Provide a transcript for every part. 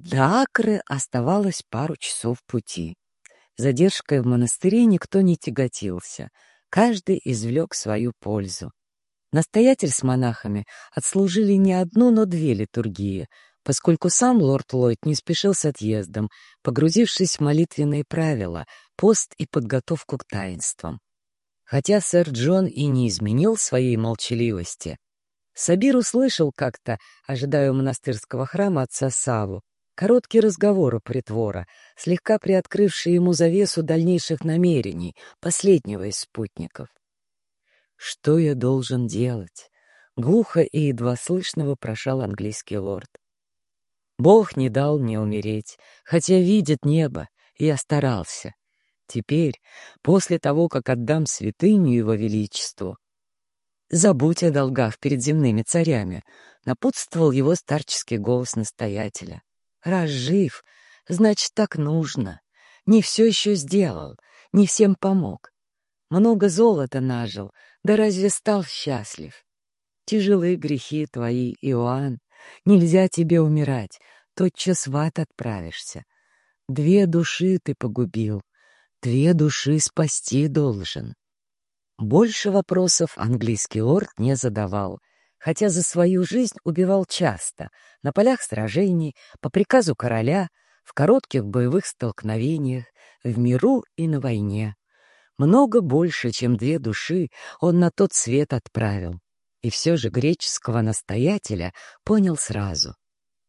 До Акры оставалось пару часов пути. Задержкой в монастыре никто не тяготился, каждый извлек свою пользу. Настоятель с монахами отслужили не одну, но две литургии, поскольку сам лорд Ллойд не спешил с отъездом, погрузившись в молитвенные правила, пост и подготовку к таинствам. Хотя сэр Джон и не изменил своей молчаливости, Сабир услышал как-то, ожидая у монастырского храма отца Саву, короткий разговор у притвора, слегка приоткрывший ему завесу дальнейших намерений, последнего из спутников. «Что я должен делать?» — глухо и едва слышно вопрошал английский лорд. «Бог не дал мне умереть, хотя видит небо, и я старался. Теперь, после того, как отдам святыню его величеству, забудь о долгах перед земными царями, напутствовал его старческий голос настоятеля. Раз жив, значит, так нужно. Не все еще сделал, не всем помог. Много золота нажил, да разве стал счастлив? Тяжелые грехи твои, Иоанн, нельзя тебе умирать, тотчас в ад отправишься. Две души ты погубил, две души спасти должен. Больше вопросов английский лорд не задавал, хотя за свою жизнь убивал часто, на полях сражений, по приказу короля, в коротких боевых столкновениях, в миру и на войне. Много больше, чем две души, он на тот свет отправил. И все же греческого настоятеля понял сразу.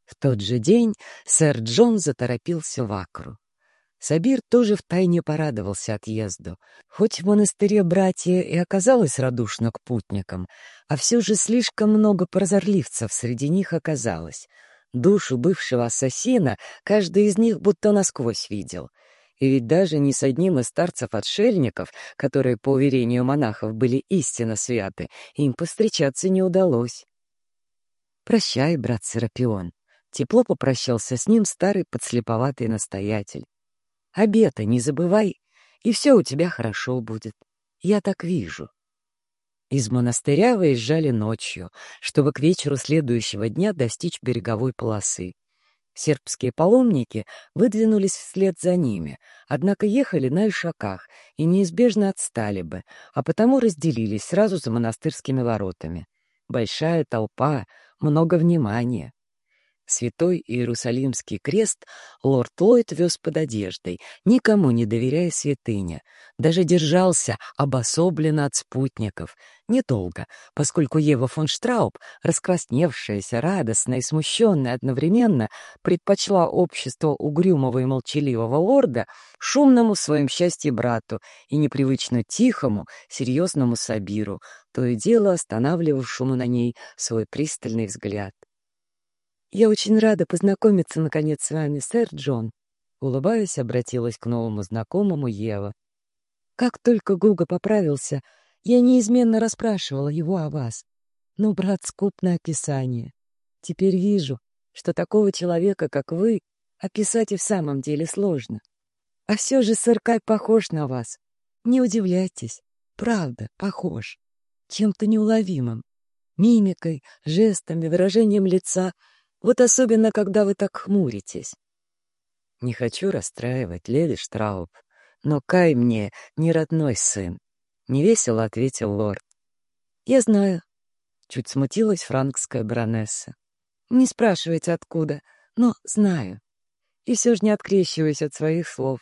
В тот же день сэр Джон заторопился в Акру. Сабир тоже втайне порадовался отъезду. Хоть в монастыре братья и оказалось радушно к путникам, а все же слишком много прозорливцев среди них оказалось. Душу бывшего ассасина каждый из них будто насквозь видел — и ведь даже ни с одним из старцев-отшельников, которые, по уверению монахов, были истинно святы, им повстречаться не удалось. «Прощай, брат Серапион», — тепло попрощался с ним старый подслеповатый настоятель. «Обета не забывай, и все у тебя хорошо будет. Я так вижу». Из монастыря выезжали ночью, чтобы к вечеру следующего дня достичь береговой полосы. Сербские паломники выдвинулись вслед за ними, однако ехали на ишаках и неизбежно отстали бы, а потому разделились сразу за монастырскими воротами. Большая толпа, много внимания. Святой Иерусалимский крест лорд Ллойд вез под одеждой, никому не доверяя святыне. Даже держался обособленно от спутников. Недолго, поскольку Ева фон Штрауб, раскрасневшаяся, радостная и смущенная одновременно, предпочла общество угрюмого и молчаливого лорда шумному в своем счастье брату и непривычно тихому, серьезному Сабиру, то и дело останавливавшему на ней свой пристальный взгляд. «Я очень рада познакомиться, наконец, с вами, сэр Джон», улыбаясь, обратилась к новому знакомому Ева. «Как только Гуга поправился, я неизменно расспрашивала его о вас. Но брат скуп описание. Теперь вижу, что такого человека, как вы, описать и в самом деле сложно. А все же сэр Кай похож на вас. Не удивляйтесь, правда, похож. Чем-то неуловимым. Мимикой, жестами, выражением лица — вот особенно, когда вы так хмуритесь. Не хочу расстраивать, леди Штрауб, но Кай мне не родной сын. Невесело ответил лорд. Я знаю. Чуть смутилась франкская баронесса. Не спрашивайте, откуда, но знаю. И все же не открещиваюсь от своих слов.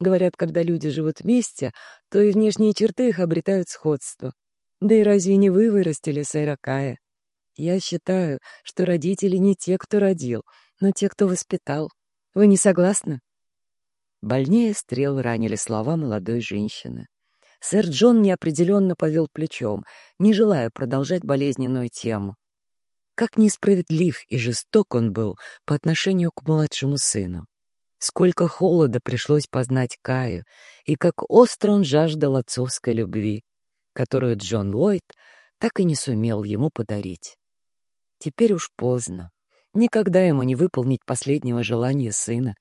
Говорят, когда люди живут вместе, то и внешние черты их обретают сходство. Да и разве не вы вырастили сэра Кая? Я считаю, что родители не те, кто родил, но те, кто воспитал. Вы не согласны?» Больнее стрел ранили слова молодой женщины. Сэр Джон неопределенно повел плечом, не желая продолжать болезненную тему. Как несправедлив и жесток он был по отношению к младшему сыну. Сколько холода пришлось познать Каю, и как остро он жаждал отцовской любви, которую Джон Ллойд так и не сумел ему подарить. Теперь уж поздно. Никогда ему не выполнить последнего желания сына,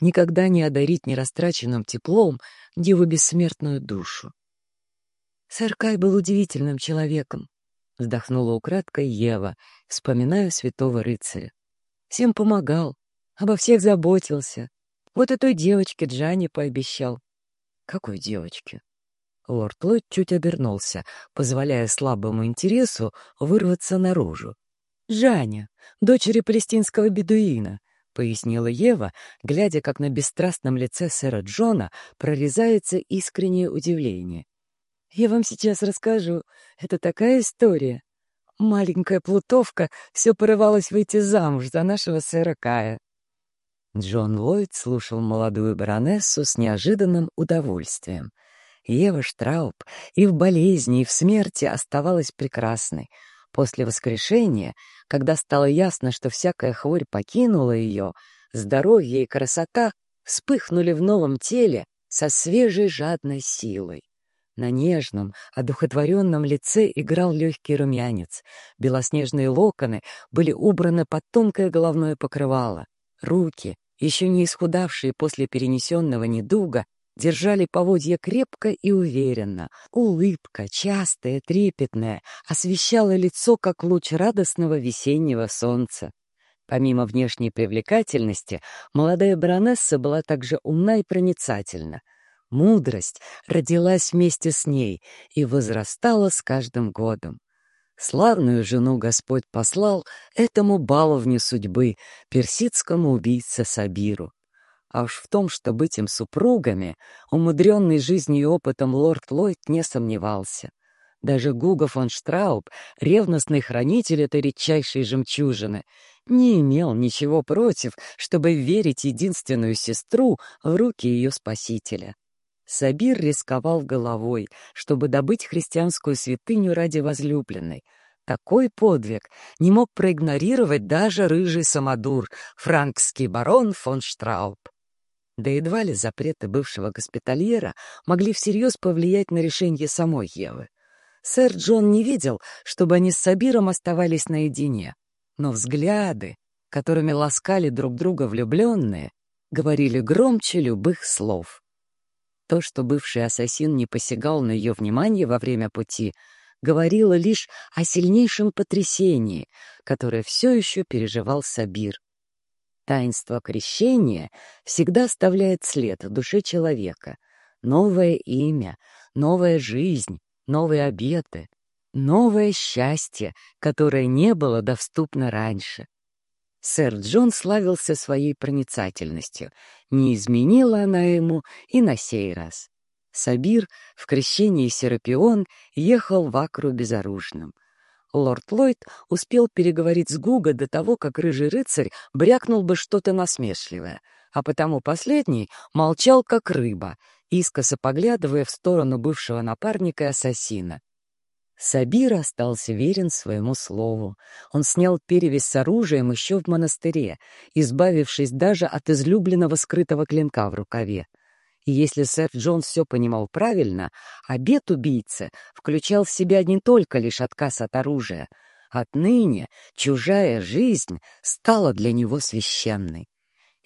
никогда не одарить нерастраченным теплом его бессмертную душу. Сэр Кай был удивительным человеком, вздохнула украдкой Ева, вспоминая святого рыцаря. Всем помогал, Обо всех заботился. Вот и той девочке Джанни пообещал. Какой девочке? Лорд Ллойд чуть обернулся, позволяя слабому интересу вырваться наружу. «Жаня, дочери палестинского бедуина», — пояснила Ева, глядя, как на бесстрастном лице сэра Джона прорезается искреннее удивление. «Я вам сейчас расскажу. Это такая история. Маленькая плутовка все порывалась выйти замуж за нашего сэра Кая». Джон Ллойд слушал молодую баронессу с неожиданным удовольствием. Ева Штрауб и в болезни, и в смерти оставалась прекрасной. После воскрешения, когда стало ясно, что всякая хворь покинула ее, здоровье и красота вспыхнули в новом теле со свежей жадной силой. На нежном, одухотворенном лице играл легкий румянец. Белоснежные локоны были убраны под тонкое головное покрывало. Руки, еще не исхудавшие после перенесенного недуга, держали поводья крепко и уверенно. Улыбка, частая, трепетная, освещала лицо, как луч радостного весеннего солнца. Помимо внешней привлекательности, молодая баронесса была также умна и проницательна. Мудрость родилась вместе с ней и возрастала с каждым годом. Славную жену Господь послал этому баловню судьбы, персидскому убийце Сабиру. А уж в том, что быть им супругами, умудренный жизнью и опытом лорд Ллойд не сомневался. Даже Гуго фон Штрауб, ревностный хранитель этой редчайшей жемчужины, не имел ничего против, чтобы верить единственную сестру в руки ее спасителя. Сабир рисковал головой, чтобы добыть христианскую святыню ради возлюбленной. Такой подвиг не мог проигнорировать даже рыжий самодур, франкский барон фон Штрауб. Да едва ли запреты бывшего госпитальера могли всерьез повлиять на решение самой Евы. Сэр Джон не видел, чтобы они с Сабиром оставались наедине, но взгляды, которыми ласкали друг друга влюбленные, говорили громче любых слов. То, что бывший ассасин не посягал на ее внимание во время пути, говорило лишь о сильнейшем потрясении, которое все еще переживал Сабир. Таинство крещения всегда оставляет след в душе человека. Новое имя, новая жизнь, новые обеты, новое счастье, которое не было доступно раньше. Сэр Джон славился своей проницательностью. Не изменила она ему и на сей раз. Сабир в крещении Серапион ехал в Акру безоружным. Лорд Ллойд успел переговорить с Гуго до того, как рыжий рыцарь брякнул бы что-то насмешливое, а потому последний молчал, как рыба, искоса поглядывая в сторону бывшего напарника и ассасина. Сабир остался верен своему слову. Он снял перевязь с оружием еще в монастыре, избавившись даже от излюбленного скрытого клинка в рукаве. И если сэр Джон все понимал правильно, обет убийцы включал в себя не только лишь отказ от оружия. Отныне чужая жизнь стала для него священной.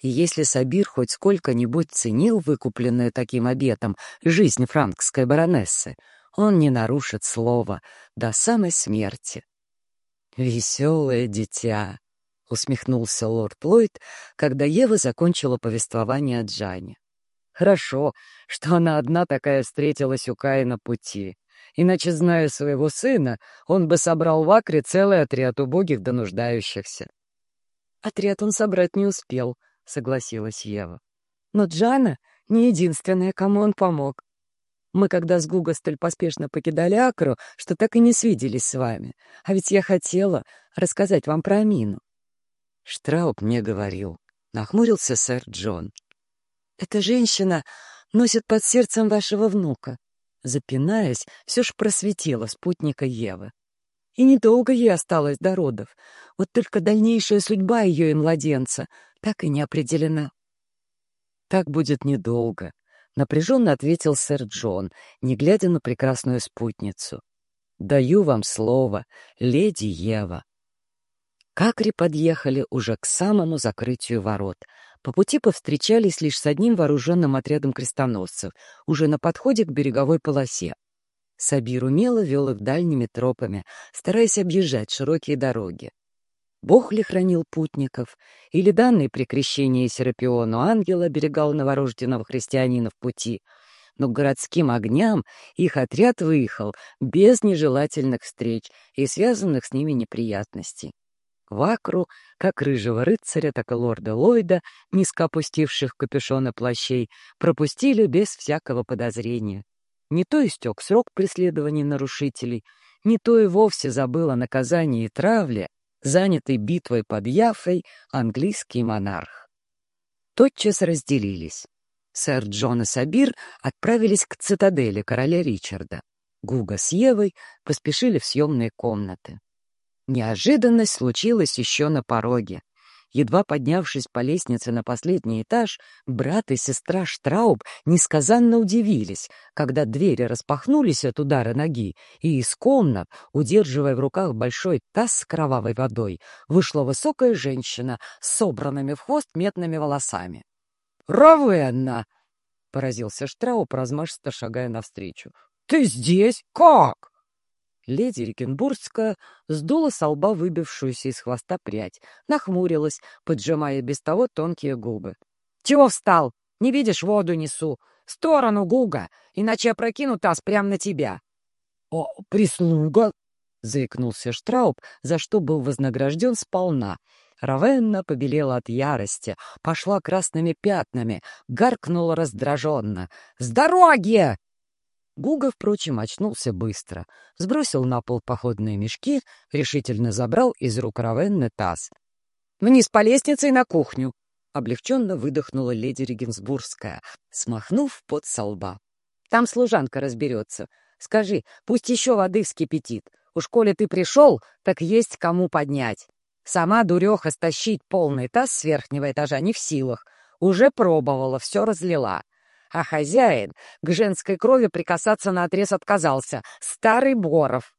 И если Сабир хоть сколько-нибудь ценил выкупленную таким обетом жизнь франкской баронессы, он не нарушит слова до самой смерти. «Веселое дитя!» — усмехнулся лорд Ллойд, когда Ева закончила повествование о Джане. «Хорошо, что она одна такая встретилась у Кая на пути. Иначе, зная своего сына, он бы собрал в Акре целый отряд убогих да нуждающихся». «Отряд он собрать не успел», — согласилась Ева. «Но Джана не единственная, кому он помог. Мы когда с Гуго столь поспешно покидали Акру, что так и не свиделись с вами. А ведь я хотела рассказать вам про Амину». Штрауб мне говорил. Нахмурился сэр Джон. «Эта женщина носит под сердцем вашего внука». Запинаясь, все ж просветила спутника Евы. И недолго ей осталось до родов. Вот только дальнейшая судьба ее и младенца так и не определена. «Так будет недолго», — напряженно ответил сэр Джон, не глядя на прекрасную спутницу. «Даю вам слово, леди Ева». Какри подъехали уже к самому закрытию ворот. По пути повстречались лишь с одним вооруженным отрядом крестоносцев, уже на подходе к береговой полосе. Сабир умело вел их дальними тропами, стараясь объезжать широкие дороги. Бог ли хранил путников, или данный при крещении Серапиону ангел оберегал новорожденного христианина в пути, но к городским огням их отряд выехал без нежелательных встреч и связанных с ними неприятностей. Вакру, как рыжего рыцаря, так и лорда Ллойда, низко опустивших капюшоны плащей, пропустили без всякого подозрения. Не то истек срок преследования нарушителей, не то и вовсе забыл о наказании и травле, занятый битвой под Яфой английский монарх. Тотчас разделились. Сэр Джон и Сабир отправились к цитадели короля Ричарда. Гуга с Евой поспешили в съемные комнаты. Неожиданность случилась еще на пороге. Едва поднявшись по лестнице на последний этаж, брат и сестра Штрауб несказанно удивились, когда двери распахнулись от удара ноги, и из комнат, удерживая в руках большой таз с кровавой водой, вышла высокая женщина с собранными в хвост медными волосами. «Равенна!» — поразился Штрауб, размашисто шагая навстречу. «Ты здесь? Как?» Леди Рикенбургская сдула со лба выбившуюся из хвоста прядь, нахмурилась, поджимая без того тонкие губы. — Чего встал? Не видишь, воду несу. Сторону, Гуга, иначе я прокину таз прямо на тебя. — О, прислуга! — заикнулся Штрауб, за что был вознагражден сполна. Равенна побелела от ярости, пошла красными пятнами, гаркнула раздраженно. «С дороги!» Гуга, впрочем, очнулся быстро, сбросил на пол походные мешки, решительно забрал из рук Равенны таз. «Вниз по лестнице и на кухню!» — облегченно выдохнула леди Регенсбургская, смахнув под со лба. «Там служанка разберется. Скажи, пусть еще воды вскипятит. Уж коли ты пришел, так есть кому поднять. Сама дуреха стащить полный таз с верхнего этажа не в силах. Уже пробовала, все разлила а хозяин к женской крови прикасаться наотрез отказался. Старый Боров.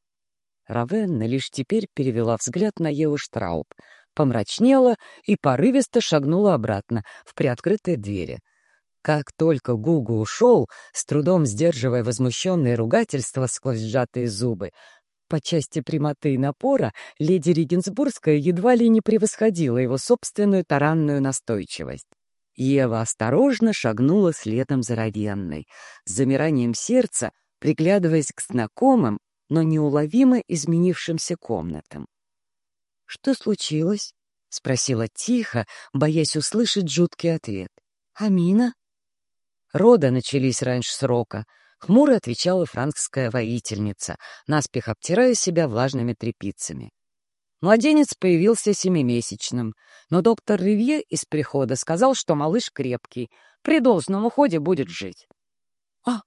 Равенна лишь теперь перевела взгляд на Еву Штрауб, помрачнела и порывисто шагнула обратно в приоткрытые двери. Как только Гугу ушел, с трудом сдерживая возмущенные ругательства сквозь сжатые зубы, по части прямоты и напора леди Регенсбургская едва ли не превосходила его собственную таранную настойчивость. Ева осторожно шагнула следом за Равенной, с замиранием сердца, приглядываясь к знакомым, но неуловимо изменившимся комнатам. — Что случилось? — спросила тихо, боясь услышать жуткий ответ. — Амина? Роды начались раньше срока. Хмуро отвечала франкская воительница, наспех обтирая себя влажными тряпицами. Младенец появился семимесячным, но доктор Ривье из прихода сказал, что малыш крепкий, при должном уходе будет жить. — А,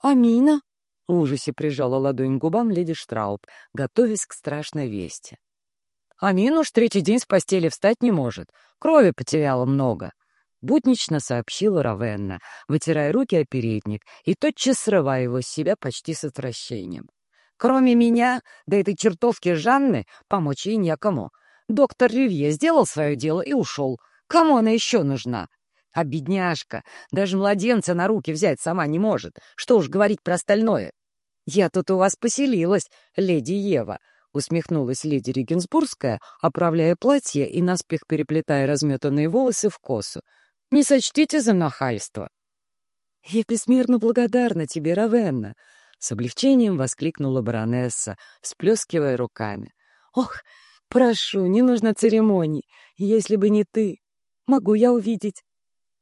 Амина? — в ужасе прижала ладонь к губам леди Штрауб, готовясь к страшной вести. — Амин уж третий день с постели встать не может, крови потеряла много. Буднично сообщила Равенна, вытирая руки о передник и тотчас срывая его с себя почти с отвращением. Кроме меня, да этой чертовки Жанны, помочь ей некому. Доктор Ривье сделал свое дело и ушел. Кому она еще нужна? А бедняжка даже младенца на руки взять сама не может. Что уж говорить про остальное. «Я тут у вас поселилась, леди Ева», — усмехнулась леди Регенсбургская, оправляя платье и наспех переплетая разметанные волосы в косу. «Не сочтите за нахальство». «Я безмерно благодарна тебе, Равенна», с облегчением воскликнула баронесса, сплескивая руками. «Ох, прошу, не нужно церемоний. Если бы не ты, могу я увидеть?»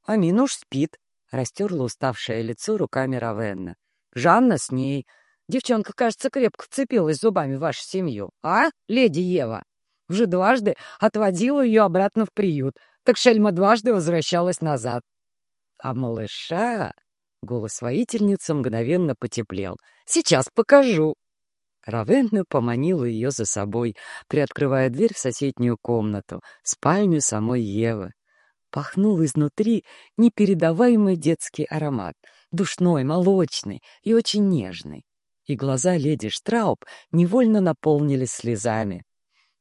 «Амин уж спит», — растерла уставшее лицо руками Равенна. «Жанна с ней. Девчонка, кажется, крепко вцепилась зубами в вашу семью. А, леди Ева? Уже дважды отводила ее обратно в приют, так шельма дважды возвращалась назад. А малыша Голос воительницы мгновенно потеплел. «Сейчас покажу!» Равенна поманила ее за собой, приоткрывая дверь в соседнюю комнату, спальню самой Евы. Пахнул изнутри непередаваемый детский аромат, душной, молочный и очень нежный. И глаза леди Штрауб невольно наполнились слезами.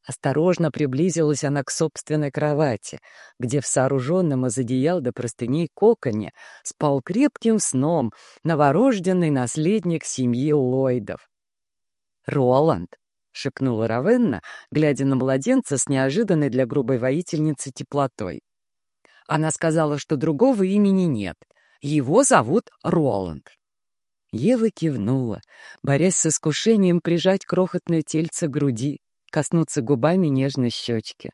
Осторожно приблизилась она к собственной кровати, где в сооруженном из одеял до простыней коконе спал крепким сном новорожденный наследник семьи Ллойдов. Роланд. шепнула Равенна, глядя на младенца с неожиданной для грубой воительницы теплотой. Она сказала, что другого имени нет. Его зовут Роланд. Ева кивнула, борясь с искушением прижать крохотное тельце к груди, коснуться губами нежной щечки.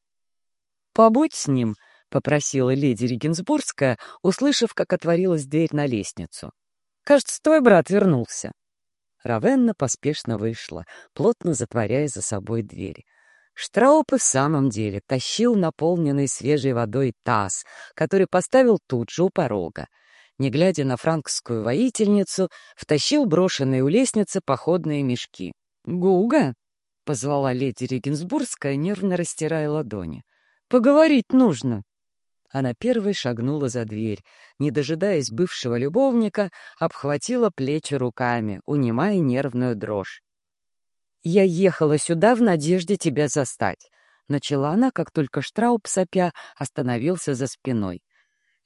«Побудь с ним», — попросила леди Регенсбургская, услышав, как отворилась дверь на лестницу. «Кажется, твой брат вернулся». Равенна поспешно вышла, плотно затворяя за собой дверь. Штрауп и в самом деле тащил наполненный свежей водой таз, который поставил тут же у порога. Не глядя на франкскую воительницу, втащил брошенные у лестницы походные мешки. «Гуга!» — позвала леди Регенсбургская, нервно растирая ладони. «Поговорить нужно!» Она первой шагнула за дверь, не дожидаясь бывшего любовника, обхватила плечи руками, унимая нервную дрожь. «Я ехала сюда в надежде тебя застать», — начала она, как только Штрауб, сопя, остановился за спиной.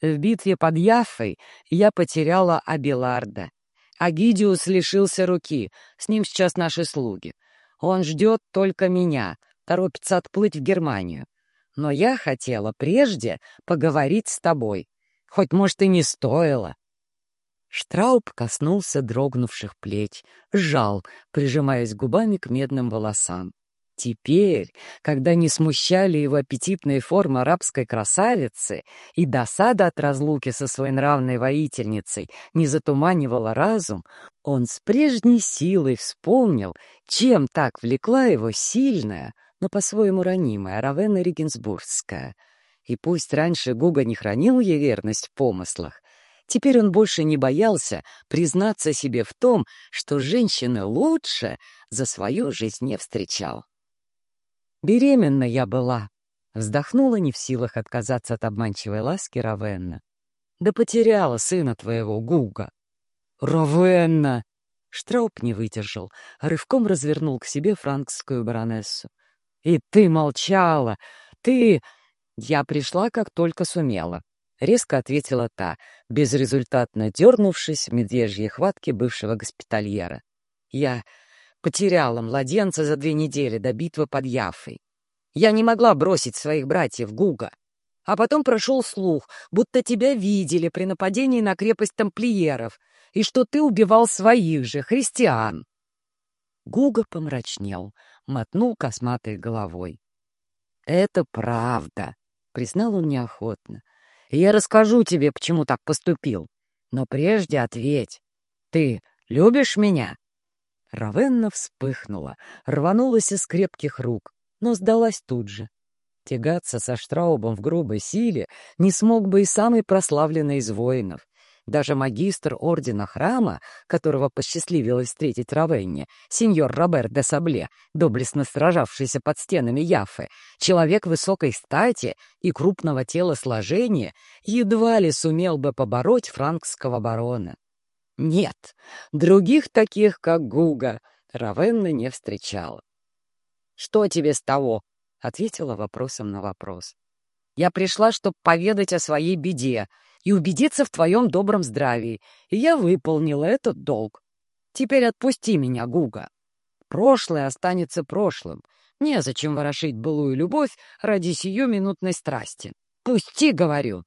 «В битве под Яффой я потеряла Абиларда. Агидиус лишился руки, с ним сейчас наши слуги. Он ждет только меня, торопится отплыть в Германию. Но я хотела прежде поговорить с тобой. Хоть, может, и не стоило. Штрауб коснулся дрогнувших плеч, сжал, прижимаясь губами к медным волосам. Теперь, когда не смущали его аппетитные формы арабской красавицы и досада от разлуки со своей нравной воительницей не затуманивала разум, он с прежней силой вспомнил, чем так влекла его сильная, но по-своему ранимая Равена Регенсбургская. И пусть раньше Гуга не хранил ей верность в помыслах, Теперь он больше не боялся признаться себе в том, что женщины лучше за свою жизнь не встречал. «Беременна я была», — вздохнула не в силах отказаться от обманчивой ласки Равенна. «Да потеряла сына твоего, Гуга». «Равенна!» Штрауб не выдержал, а рывком развернул к себе франкскую баронессу. «И ты молчала! Ты...» «Я пришла, как только сумела. — резко ответила та, безрезультатно дернувшись в медвежьей хватке бывшего госпитальера. «Я потеряла младенца за две недели до битвы под Яфой. Я не могла бросить своих братьев Гуга. А потом прошел слух, будто тебя видели при нападении на крепость тамплиеров и что ты убивал своих же, христиан». Гуга помрачнел, мотнул косматой головой. «Это правда», — признал он неохотно я расскажу тебе, почему так поступил. Но прежде ответь. Ты любишь меня?» Равенна вспыхнула, рванулась из крепких рук, но сдалась тут же. Тягаться со Штраубом в грубой силе не смог бы и самый прославленный из воинов. Даже магистр ордена храма, которого посчастливилось встретить Равенне, сеньор Робер де Сабле, доблестно сражавшийся под стенами Яфы, человек высокой стати и крупного телосложения, едва ли сумел бы побороть франкского барона. Нет, других таких, как Гуга, Равенна не встречала. «Что тебе с того?» — ответила вопросом на вопрос. «Я пришла, чтобы поведать о своей беде, и убедиться в твоем добром здравии, и я выполнила этот долг. Теперь отпусти меня, Гуга. Прошлое останется прошлым. Незачем ворошить былую любовь ради сиюминутной страсти. Пусти, говорю.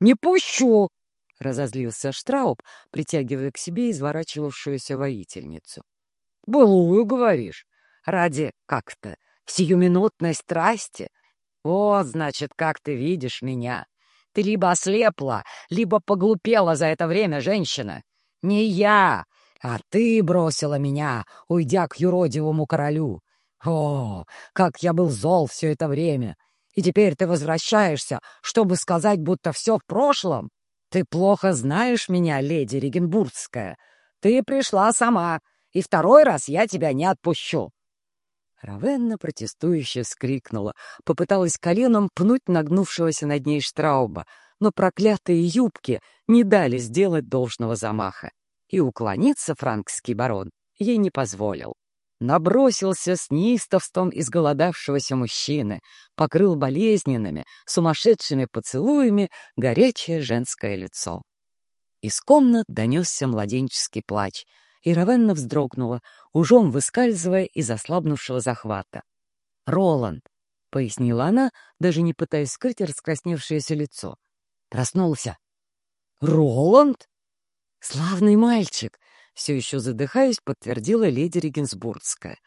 Не пущу, — разозлился Штрауб, притягивая к себе изворачивавшуюся воительницу. «Былую, говоришь? Ради как-то сиюминутной страсти? Вот, значит, как ты видишь меня. Ты либо ослепла, либо поглупела за это время, женщина. Не я, а ты бросила меня, уйдя к юродивому королю. О, как я был зол все это время! И теперь ты возвращаешься, чтобы сказать, будто все в прошлом? Ты плохо знаешь меня, леди Регенбургская. Ты пришла сама, и второй раз я тебя не отпущу. Равенна протестующе вскрикнула, попыталась коленом пнуть нагнувшегося над ней Штрауба, но проклятые юбки не дали сделать должного замаха. И уклониться франкский барон ей не позволил. Набросился с неистовством изголодавшегося мужчины, покрыл болезненными, сумасшедшими поцелуями горячее женское лицо. Из комнат донесся младенческий плач — и Равенна вздрогнула, ужом выскальзывая из ослабнувшего захвата. «Роланд!» — пояснила она, даже не пытаясь скрыть раскрасневшееся лицо. Проснулся. «Роланд?» «Славный мальчик!» — все еще задыхаясь, подтвердила леди Регенсбургская.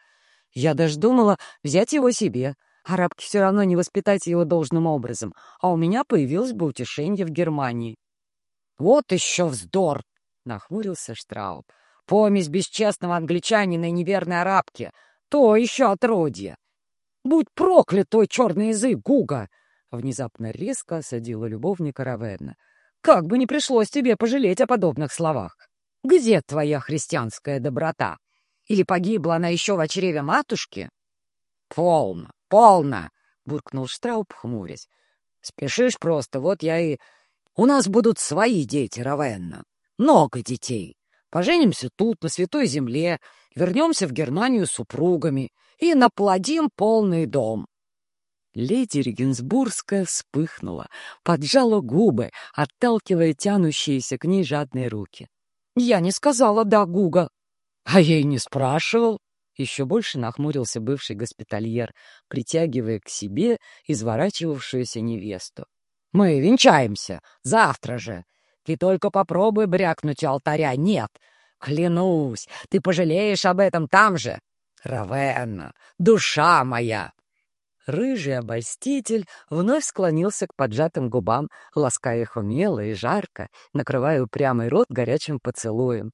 «Я даже думала взять его себе, Арабке все равно не воспитать его должным образом, а у меня появилось бы утешение в Германии». «Вот еще вздор!» — нахмурился Штрауб. «Помесь бесчестного англичанина и неверной арабки! То еще отродье! Будь проклят твой черный язык, Гуга!» Внезапно резко осадила любовника Равенна. «Как бы не пришлось тебе пожалеть о подобных словах! Где твоя христианская доброта? Или погибла она еще в чреве матушки?» «Полно, полно!» — буркнул Штрауб, хмурясь. «Спешишь просто, вот я и у нас будут свои дети, Равенна. Много детей. Поженимся тут, на Святой Земле, вернемся в Германию с супругами и наплодим полный дом. Леди Регенсбургская вспыхнула, поджала губы, отталкивая тянущиеся к ней жадные руки. «Я не сказала «да, Гуга». «А я и не спрашивал». Еще больше нахмурился бывший госпитальер, притягивая к себе изворачивавшуюся невесту. Мы венчаемся. Завтра же. Ты только попробуй брякнуть у алтаря. Нет. Клянусь, ты пожалеешь об этом там же. Равенна, душа моя!» Рыжий обольститель вновь склонился к поджатым губам, лаская их умело и жарко, накрывая упрямый рот горячим поцелуем.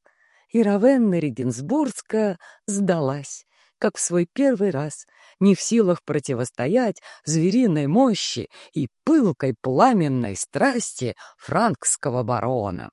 И Равенна Регенсбургская сдалась, как в свой первый раз, не в силах противостоять звериной мощи и пылкой пламенной страсти франкского барона.